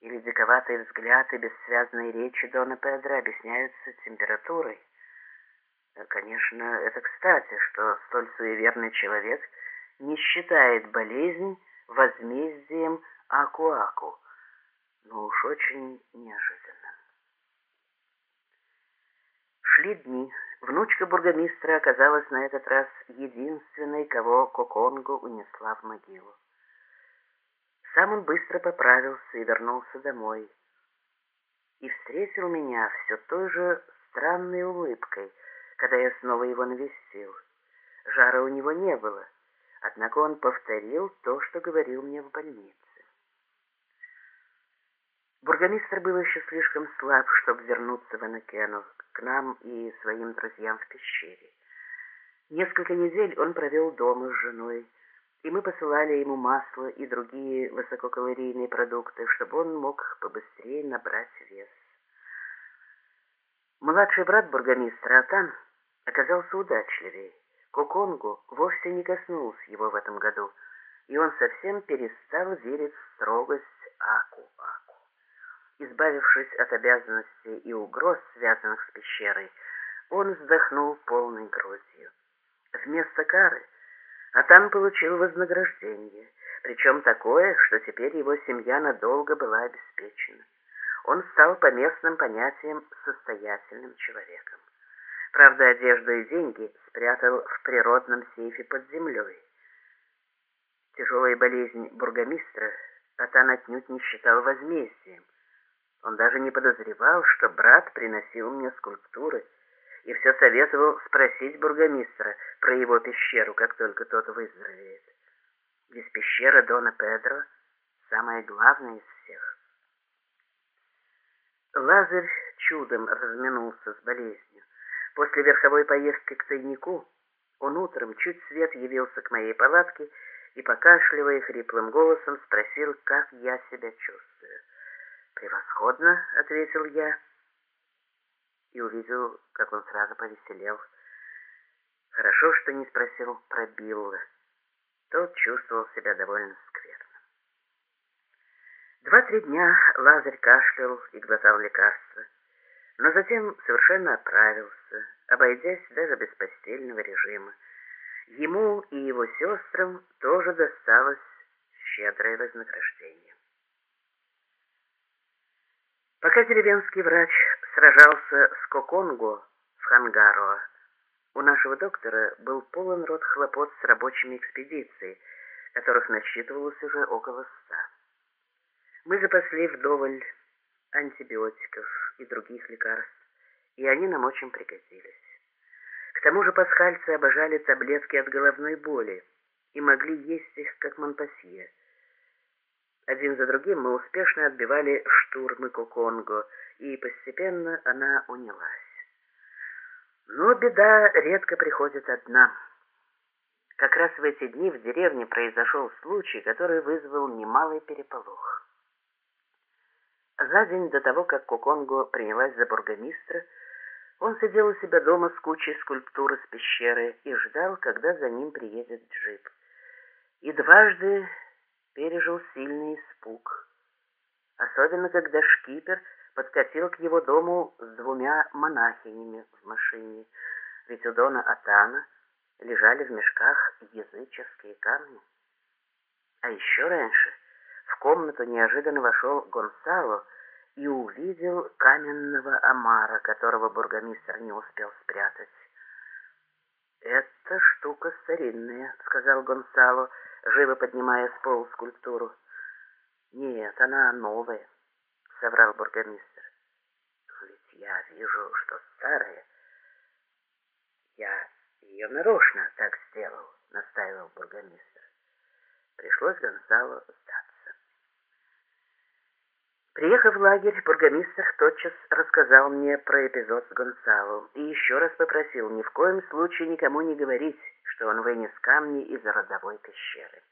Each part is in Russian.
Или диковатые взгляды бессвязные речи Дона Педро объясняются температурой? Конечно, это кстати, что столь суеверный человек не считает болезнь возмездием Аку-Аку, но уж очень неожиданно. Шли дни. Внучка бургомистра оказалась на этот раз единственной, кого Коконгу унесла в могилу. Сам он быстро поправился и вернулся домой. И встретил меня все той же странной улыбкой, когда я снова его навестил. Жара у него не было, однако он повторил то, что говорил мне в больнице. Бургомистр был еще слишком слаб, чтобы вернуться в Анакену, к нам и своим друзьям в пещере. Несколько недель он провел дома с женой, и мы посылали ему масло и другие высококалорийные продукты, чтобы он мог побыстрее набрать вес. Младший брат бургомистра Атан оказался удачливее. Коконгу вовсе не коснулся его в этом году, и он совсем перестал верить в строгость Аку-Аку. Избавившись от обязанностей и угроз, связанных с пещерой, он вздохнул полной грудью. Вместо кары Атан получил вознаграждение, причем такое, что теперь его семья надолго была обеспечена. Он стал по местным понятиям состоятельным человеком. Правда, одежду и деньги спрятал в природном сейфе под землей. Тяжелая болезнь бургомистра Атан отнюдь не считал возмездием. Он даже не подозревал, что брат приносил мне скульптуры, и все советовал спросить бургомистра про его пещеру, как только тот выздоровеет. Ведь пещера Дона Педро самая главная из всех. Лазарь чудом разминулся с болезнью. После верховой поездки к тайнику он утром чуть свет явился к моей палатке и, покашливая хриплым голосом, спросил, как я себя чувствую. «Превосходно», — ответил я, и увидел, как он сразу повеселел. Хорошо, что не спросил про Билла. Тот чувствовал себя довольно скверно. Два-три дня Лазарь кашлял и глотал лекарства, но затем совершенно оправился, обойдясь даже без постельного режима. Ему и его сестрам тоже досталось щедрое вознаграждение. Пока деревенский врач сражался с Коконго в Хангароа, у нашего доктора был полон рот хлопот с рабочими экспедицией, которых насчитывалось уже около ста. Мы запасли вдоволь антибиотиков и других лекарств, и они нам очень пригодились. К тому же пасхальцы обожали таблетки от головной боли и могли есть их, как Монпасье. Один за другим мы успешно отбивали штурмы Коконго, и постепенно она унялась. Но беда редко приходит одна. Как раз в эти дни в деревне произошел случай, который вызвал немалый переполох. За день до того, как Коконго принялась за бургомистра, он сидел у себя дома с кучей скульптур из пещеры и ждал, когда за ним приедет джип. И дважды пережил сильный испуг. Особенно, когда шкипер подкатил к его дому с двумя монахинями в машине, ведь у Дона Атана лежали в мешках языческие камни. А еще раньше в комнату неожиданно вошел Гонсало и увидел каменного омара, которого бургомистр не успел спрятать. «Это штука старинная», — сказал Гонсало, живо поднимая с пола скульптуру. «Нет, она новая», — соврал бургомистр. «Ведь я вижу, что старая. Я ее нарочно так сделал», — настаивал бургомистр. Пришлось Гонсало сдаться. Приехав в лагерь, бургомистр тотчас рассказал мне про эпизод с Гонсало и еще раз попросил ни в коем случае никому не говорить, что он вынес камни из родовой пещеры.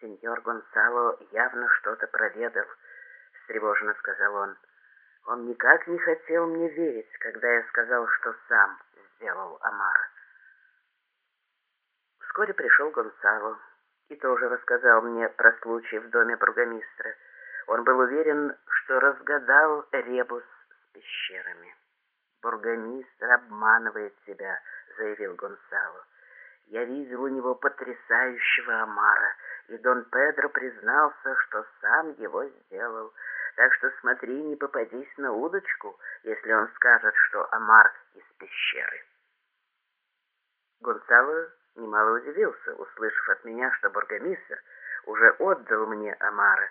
«Сеньор Гонсало явно что-то проведал», — встревоженно сказал он. «Он никак не хотел мне верить, когда я сказал, что сам сделал Амар». Вскоре пришел Гонсало и тоже рассказал мне про случай в доме бургомистра — Он был уверен, что разгадал ребус с пещерами. «Бургомистр обманывает себя», — заявил Гонсало. «Я видел у него потрясающего омара, и Дон Педро признался, что сам его сделал. Так что смотри, не попадись на удочку, если он скажет, что омар из пещеры». Гонсало немало удивился, услышав от меня, что бургомистр уже отдал мне омара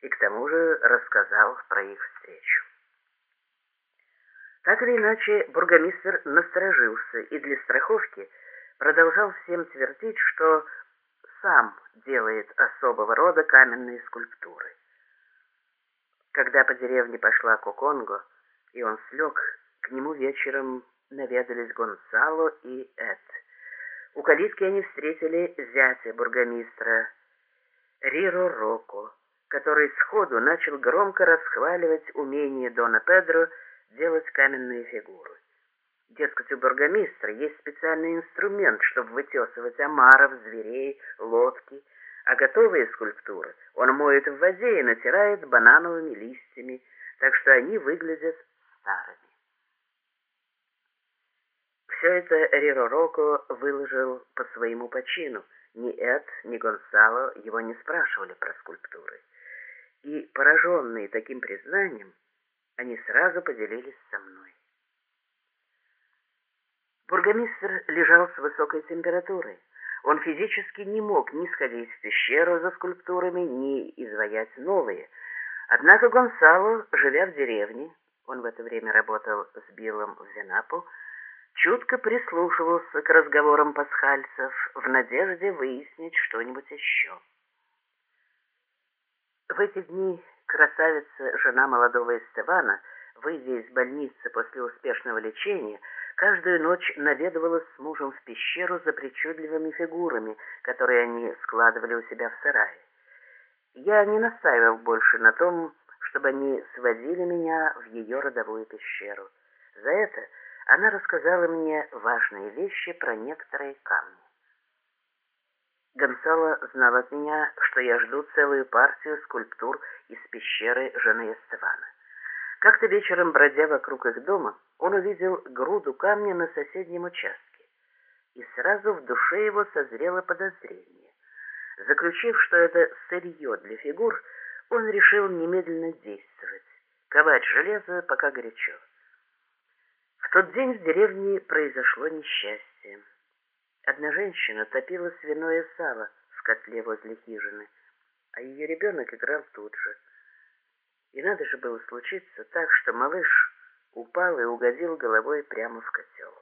и к тому же рассказал про их встречу. Так или иначе, бургомистр насторожился и для страховки продолжал всем твердить, что сам делает особого рода каменные скульптуры. Когда по деревне пошла Коконго, и он слег, к нему вечером наведались Гонсало и Эд. У калитки они встретили зятя бургомистра Риро Роко, который сходу начал громко расхваливать умение Дона Педро делать каменные фигуры. Дескать, у бургомистра есть специальный инструмент, чтобы вытесывать омаров, зверей, лодки, а готовые скульптуры он моет в воде и натирает банановыми листьями, так что они выглядят старыми. Все это Риро выложил по своему почину. Ни Эд, ни Гонсало его не спрашивали про скульптуры. И, пораженные таким признанием, они сразу поделились со мной. Бургомистр лежал с высокой температурой. Он физически не мог ни сходить в пещеру за скульптурами, ни изваять новые. Однако Гонсало, живя в деревне, он в это время работал с Биллом в Венапу, чутко прислушивался к разговорам пасхальцев в надежде выяснить что-нибудь еще. В эти дни красавица, жена молодого Эстебана, выйдя из больницы после успешного лечения, каждую ночь наведывалась с мужем в пещеру за причудливыми фигурами, которые они складывали у себя в сарае. Я не настаивал больше на том, чтобы они сводили меня в ее родовую пещеру. За это она рассказала мне важные вещи про некоторые камни. Гонсало знал от меня, что я жду целую партию скульптур из пещеры жены Эстевана. Как-то вечером, бродя вокруг их дома, он увидел груду камня на соседнем участке. И сразу в душе его созрело подозрение. Заключив, что это сырье для фигур, он решил немедленно действовать, ковать железо, пока горячо. В тот день в деревне произошло несчастье. Одна женщина топила свиное сало в котле возле хижины, а ее ребенок играл тут же. И надо же было случиться так, что малыш упал и угодил головой прямо в котел.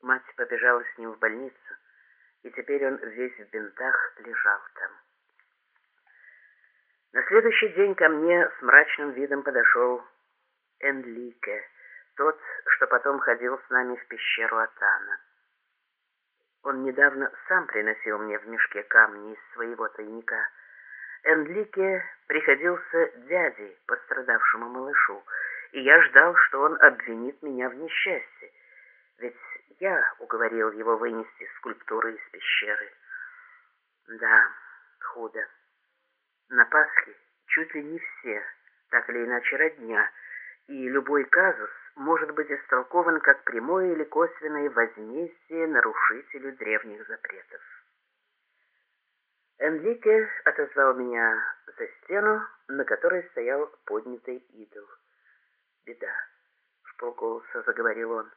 Мать побежала с ним в больницу, и теперь он весь в бинтах лежал там. На следующий день ко мне с мрачным видом подошел Энлике, тот, что потом ходил с нами в пещеру Атана. Он недавно сам приносил мне в мешке камни из своего тайника. Энлике приходился дядей пострадавшему малышу, и я ждал, что он обвинит меня в несчастье, ведь я уговорил его вынести скульптуры из пещеры. Да, худо. На Пасхе чуть ли не все, так или иначе родня, и любой казус может быть истолкован как прямое или косвенное возмездие нарушителю древних запретов. Энрике отозвал меня за стену, на которой стоял поднятый идол. «Беда», — в полголоса заговорил он.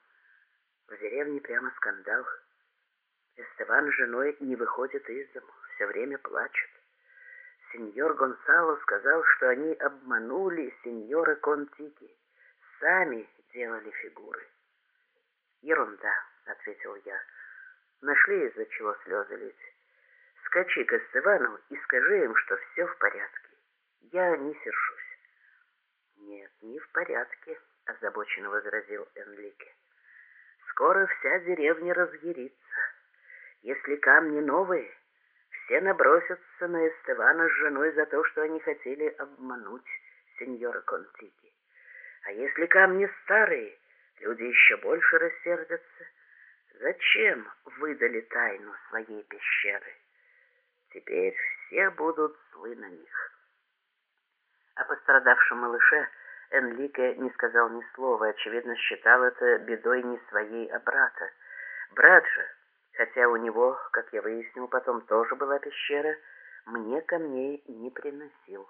«В деревне прямо скандал. Эстеван с женой не выходит из дому, все время плачет. Сеньор Гонсало сказал, что они обманули сеньора Контики, сами делали фигуры. «Ерунда», — ответил я. «Нашли из-за чего слезы лить. Скачи к Эстывану и скажи им, что все в порядке. Я не сержусь». «Нет, не в порядке», — озабоченно возразил Энлике. «Скоро вся деревня разъярится. Если камни новые, все набросятся на Эстывана с женой за то, что они хотели обмануть сеньора Контики. А если камни старые, люди еще больше рассердятся. Зачем выдали тайну своей пещеры? Теперь все будут злы на них. пострадавшем малыше Энлике не сказал ни слова, очевидно, считал это бедой не своей, а брата. Брат же, хотя у него, как я выяснил потом, тоже была пещера, мне камней не приносил.